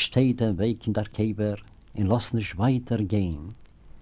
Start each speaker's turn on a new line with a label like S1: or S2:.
S1: steht der Weg in der Käber und lass nicht weitergehen.